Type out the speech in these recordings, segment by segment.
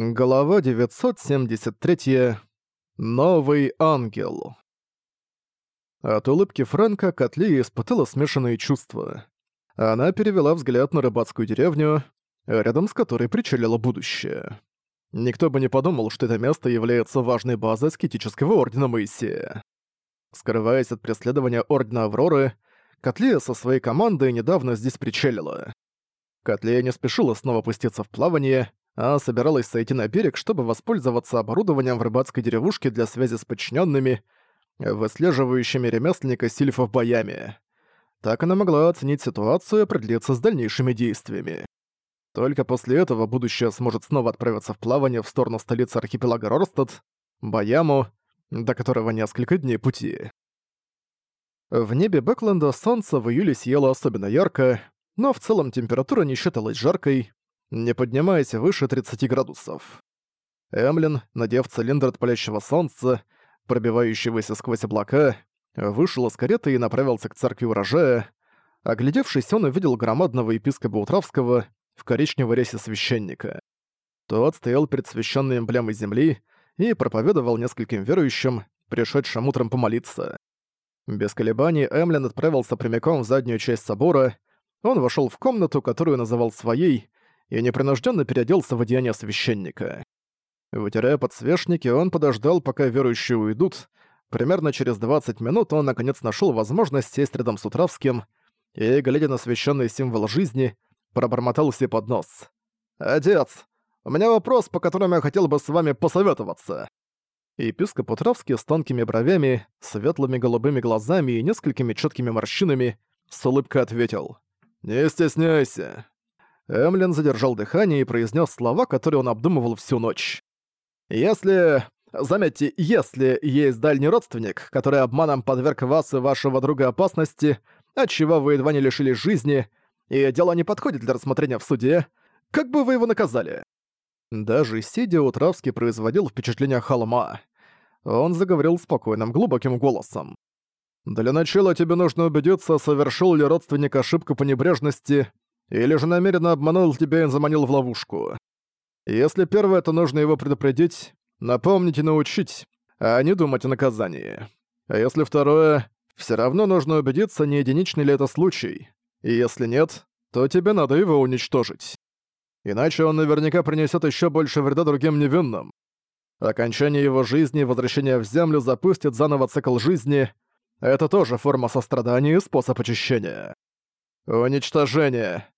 Глава 973. Новый ангел. От улыбки Франка Котли испытала смешанные чувства. Она перевела взгляд на рыбацкую деревню, рядом с которой причалило будущее. Никто бы не подумал, что это место является важной базой аскетического ордена Моисея. Скрываясь от преследования Ордена Авроры, Котлия со своей командой недавно здесь причалила. Котлия не спешила снова пуститься в плавание, а собиралась сойти на берег, чтобы воспользоваться оборудованием в рыбацкой деревушке для связи с подчиненными, выслеживающими ремесленника сильфов боями. Так она могла оценить ситуацию и определиться с дальнейшими действиями. Только после этого будущее сможет снова отправиться в плавание в сторону столицы архипелага Рорстад, Баяму, до которого несколько дней пути. В небе Бэкленда солнце в июле съело особенно ярко, но в целом температура не считалась жаркой, не поднимаясь выше 30 градусов. Эмлин, надев цилиндр от палящего солнца, пробивающегося сквозь облака, вышел из кареты и направился к церкви урожая. Оглядевшись, он увидел громадного епископа Утравского в коричневой рясе священника. Тот стоял перед священной эмблемой земли и проповедовал нескольким верующим, пришедшим утром помолиться. Без колебаний Эмлин отправился прямиком в заднюю часть собора. Он вошел в комнату, которую называл своей, и непринужденно переоделся в одеяние священника. Вытирая подсвечники, он подождал, пока верующие уйдут. Примерно через 20 минут он наконец нашел возможность сесть рядом с Утравским и, глядя на священный символ жизни, пробормотал себе под нос. «Отец, у меня вопрос, по которому я хотел бы с вами посоветоваться». Епископ Утравский с тонкими бровями, светлыми голубыми глазами и несколькими четкими морщинами с улыбкой ответил. «Не стесняйся. Эмлин задержал дыхание и произнес слова, которые он обдумывал всю ночь. «Если... Заметьте, если есть дальний родственник, который обманом подверг вас и вашего друга опасности, отчего вы едва не лишились жизни, и дело не подходит для рассмотрения в суде, как бы вы его наказали?» Даже сидя, Утравский производил впечатление холма. Он заговорил спокойным, глубоким голосом. «Для начала тебе нужно убедиться, совершил ли родственник ошибку по небрежности, или же намеренно обманул тебя и заманил в ловушку. Если первое, то нужно его предупредить, напомнить и научить, а не думать о наказании. А если второе, все равно нужно убедиться, не единичный ли это случай. И если нет, то тебе надо его уничтожить. Иначе он наверняка принесет еще больше вреда другим невинным. Окончание его жизни и возвращение в Землю запустит заново цикл жизни. Это тоже форма сострадания и способ очищения. Уничтожение.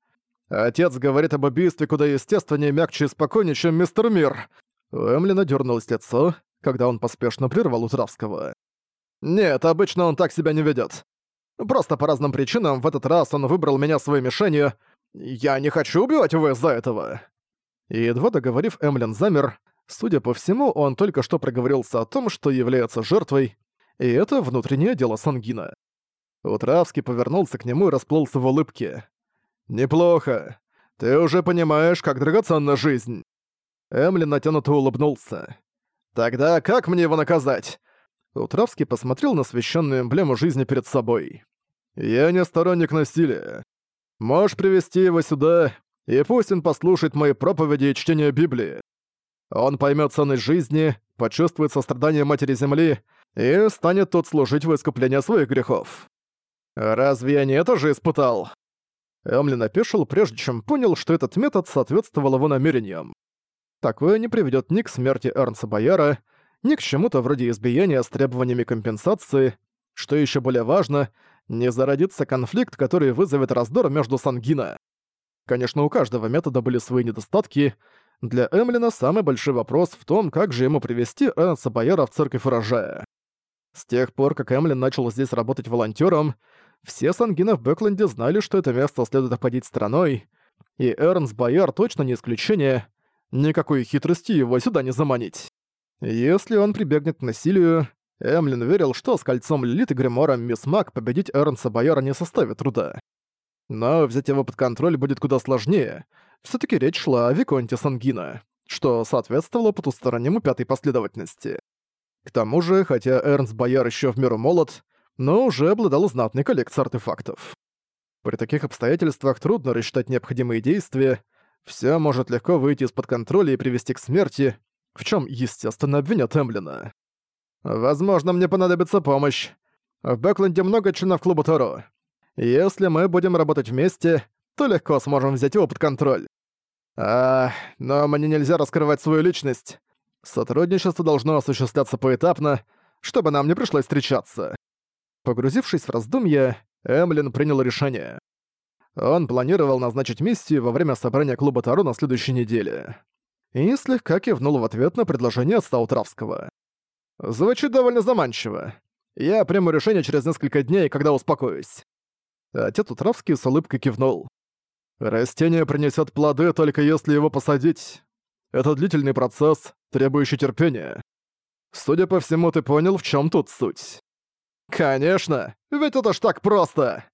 Отец говорит об убийстве куда естественнее, мягче и спокойнее, чем мистер Мир. Эмлина дернулось лицо, когда он поспешно прервал Утравского. Нет, обычно он так себя не ведет. Просто по разным причинам в этот раз он выбрал меня своей мишенью. Я не хочу убивать его из-за этого. Едва договорив, Эмлин замер. Судя по всему, он только что проговорился о том, что является жертвой, и это внутреннее дело Сангина. Утравский повернулся к нему и расплылся в улыбке. «Неплохо. Ты уже понимаешь, как драгоценна жизнь». Эмли натянуто улыбнулся. «Тогда как мне его наказать?» Утравский посмотрел на священную эмблему жизни перед собой. «Я не сторонник насилия. Можешь привести его сюда, и пусть он послушает мои проповеди и чтение Библии. Он поймет ценность жизни, почувствует сострадание Матери Земли и станет тут служить в искупление своих грехов. Разве я не это же испытал? Эмлин опешил, прежде чем понял, что этот метод соответствовал его намерениям. Такое не приведет ни к смерти Эрнса Бояра, ни к чему-то вроде избиения с требованиями компенсации, что еще более важно, не зародится конфликт, который вызовет раздор между Сангина. Конечно, у каждого метода были свои недостатки. Для Эмлина самый большой вопрос в том, как же ему привести Эрнса Бояра в церковь урожая. С тех пор, как Эмлин начал здесь работать волонтером, все сангины в Бэкленде знали, что это место следует обходить стороной, и Эрнс Бояр точно не исключение. Никакой хитрости его сюда не заманить. Если он прибегнет к насилию, Эмлин верил, что с кольцом Лилит и Гримором Мисс Мак победить Эрнса Бояра не составит труда. Но взять его под контроль будет куда сложнее. все таки речь шла о Виконте Сангина, что соответствовало потустороннему пятой последовательности. К тому же, хотя Эрнс Бояр еще в меру молод, но уже обладал знатной коллекцией артефактов. При таких обстоятельствах трудно рассчитать необходимые действия, всё может легко выйти из-под контроля и привести к смерти, в чём, естественно, обвинят Эмблина. «Возможно, мне понадобится помощь. В Бэкленде много членов клуба Торо. Если мы будем работать вместе, то легко сможем взять его под контроль. А, но мне нельзя раскрывать свою личность. Сотрудничество должно осуществляться поэтапно, чтобы нам не пришлось встречаться. Погрузившись в раздумья, Эмлин принял решение. Он планировал назначить миссию во время собрания клуба Таро на следующей неделе. И слегка кивнул в ответ на предложение от Стаутравского. «Звучит довольно заманчиво. Я приму решение через несколько дней, когда успокоюсь». Отец Утравский с улыбкой кивнул. «Растение принесет плоды, только если его посадить. Это длительный процесс, требующий терпения. Судя по всему, ты понял, в чем тут суть». «Конечно! Ведь это ж так просто!»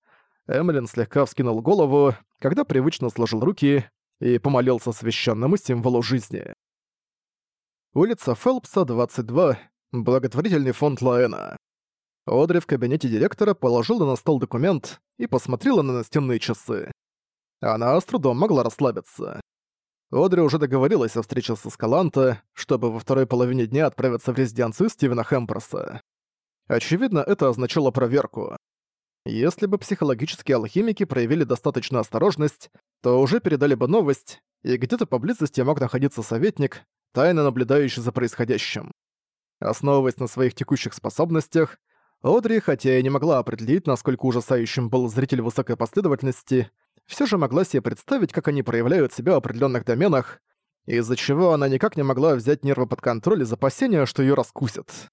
Эмилин слегка вскинул голову, когда привычно сложил руки и помолился священному символу жизни. Улица Фелпса, 22, благотворительный фонд Лаэна. Одри в кабинете директора положила на стол документ и посмотрела на настенные часы. Она с трудом могла расслабиться. Одри уже договорилась о встрече со Скаланто, чтобы во второй половине дня отправиться в резиденцию Стивена Хэмперса. Очевидно, это означало проверку. Если бы психологические алхимики проявили достаточную осторожность, то уже передали бы новость, и где-то поблизости мог находиться советник, тайно наблюдающий за происходящим. Основываясь на своих текущих способностях, Одри, хотя и не могла определить, насколько ужасающим был зритель высокой последовательности, все же могла себе представить, как они проявляют себя в определенных доменах, из-за чего она никак не могла взять нервы под контроль из опасения, что ее раскусят.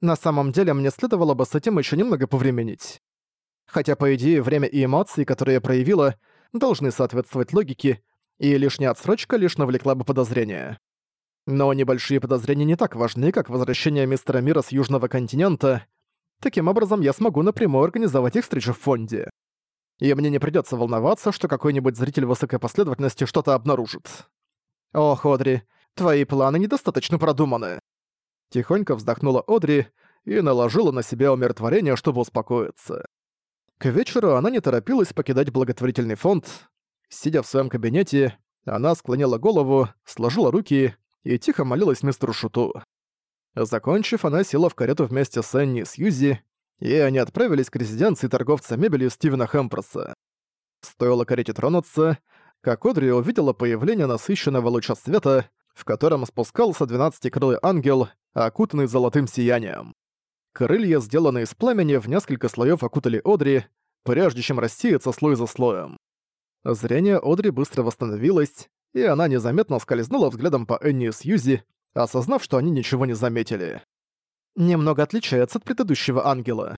На самом деле мне следовало бы с этим еще немного повременить. Хотя, по идее, время и эмоции, которые я проявила, должны соответствовать логике, и лишняя отсрочка лишь навлекла бы подозрения. Но небольшие подозрения не так важны, как возвращение мистера Мира с Южного континента. Таким образом, я смогу напрямую организовать их встречу в фонде. И мне не придётся волноваться, что какой-нибудь зритель высокой последовательности что-то обнаружит. О, Ходри, твои планы недостаточно продуманы. Тихонько вздохнула Одри и наложила на себя умиротворение, чтобы успокоиться. К вечеру она не торопилась покидать благотворительный фонд. Сидя в своем кабинете, она склонила голову, сложила руки и тихо молилась мистеру Шуту. Закончив, она села в карету вместе с Энни и Сьюзи, и они отправились к резиденции торговца мебелью Стивена Хэмпроса. Стоило карете тронуться, как Одри увидела появление насыщенного луча света, в котором спускался двенадцатикрылый ангел окутанный золотым сиянием. Крылья, сделанные из пламени, в несколько слоев окутали Одри, прежде чем рассеяться слой за слоем. Зрение Одри быстро восстановилось, и она незаметно скользнула взглядом по Энни и Сьюзи, осознав, что они ничего не заметили. Немного отличается от предыдущего ангела.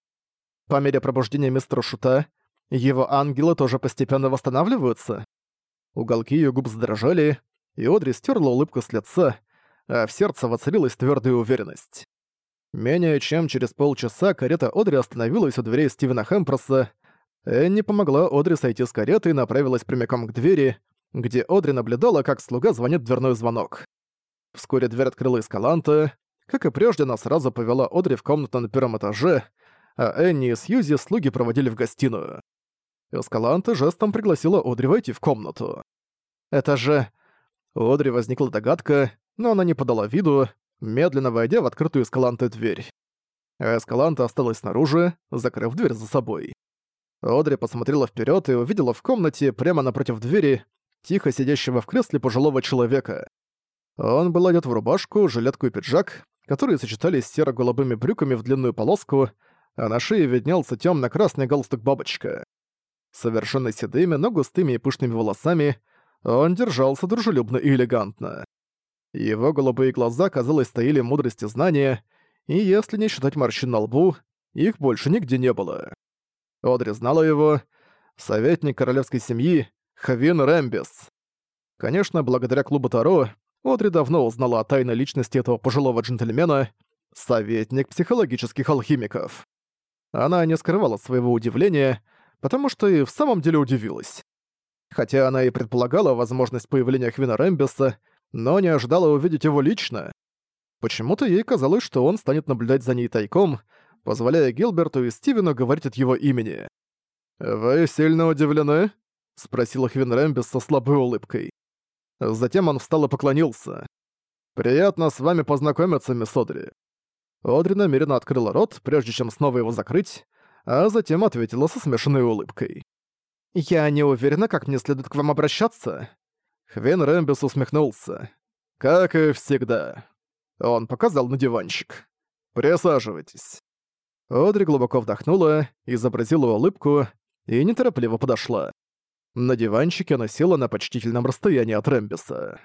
По мере пробуждения мистера Шута, его ангелы тоже постепенно восстанавливаются. Уголки ее губ задрожали, и Одри стерла улыбку с лица, а в сердце воцарилась твердая уверенность. Менее чем через полчаса карета Одри остановилась у дверей Стивена Хэмпроса. Энни помогла Одри сойти с кареты и направилась прямиком к двери, где Одри наблюдала, как слуга звонит дверной звонок. Вскоре дверь открыла Эскаланта. Как и прежде, она сразу повела Одри в комнату на первом этаже, а Энни и Сьюзи слуги проводили в гостиную. Эскаланта жестом пригласила Одри войти в комнату. Это же... У Одри возникла догадка, но она не подала виду, медленно войдя в открытую эскаланты дверь. А эскаланта осталась снаружи, закрыв дверь за собой. Одри посмотрела вперед и увидела в комнате, прямо напротив двери, тихо сидящего в кресле пожилого человека. Он был одет в рубашку, жилетку и пиджак, которые сочетались с серо-голубыми брюками в длинную полоску, а на шее виднелся темно-красный галстук-бабочка. Совершенно седыми, но густыми и пышными волосами он держался дружелюбно и элегантно. Его голубые глаза, казалось, стояли мудрости знания, и если не считать морщин на лбу, их больше нигде не было. Одри знала его, советник королевской семьи Хавин Рэмбис. Конечно, благодаря клубу Таро Одри давно узнала о тайной личности этого пожилого джентльмена, советник психологических алхимиков. Она не скрывала своего удивления, потому что и в самом деле удивилась. Хотя она и предполагала возможность появления Хвина Рэмбиса, но не ожидала увидеть его лично. Почему-то ей казалось, что он станет наблюдать за ней тайком, позволяя Гилберту и Стивену говорить от его имени. «Вы сильно удивлены?» — спросил Хвин Рэмбис со слабой улыбкой. Затем он встал и поклонился. «Приятно с вами познакомиться, мисс Одри». Одри намеренно открыла рот, прежде чем снова его закрыть, а затем ответила со смешанной улыбкой. «Я не уверена, как мне следует к вам обращаться. Хвен Рэмбис усмехнулся. «Как и всегда». Он показал на диванчик. «Присаживайтесь». Одри глубоко вдохнула, изобразила улыбку и неторопливо подошла. На диванчике она села на почтительном расстоянии от Рэмбиса.